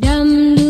Dum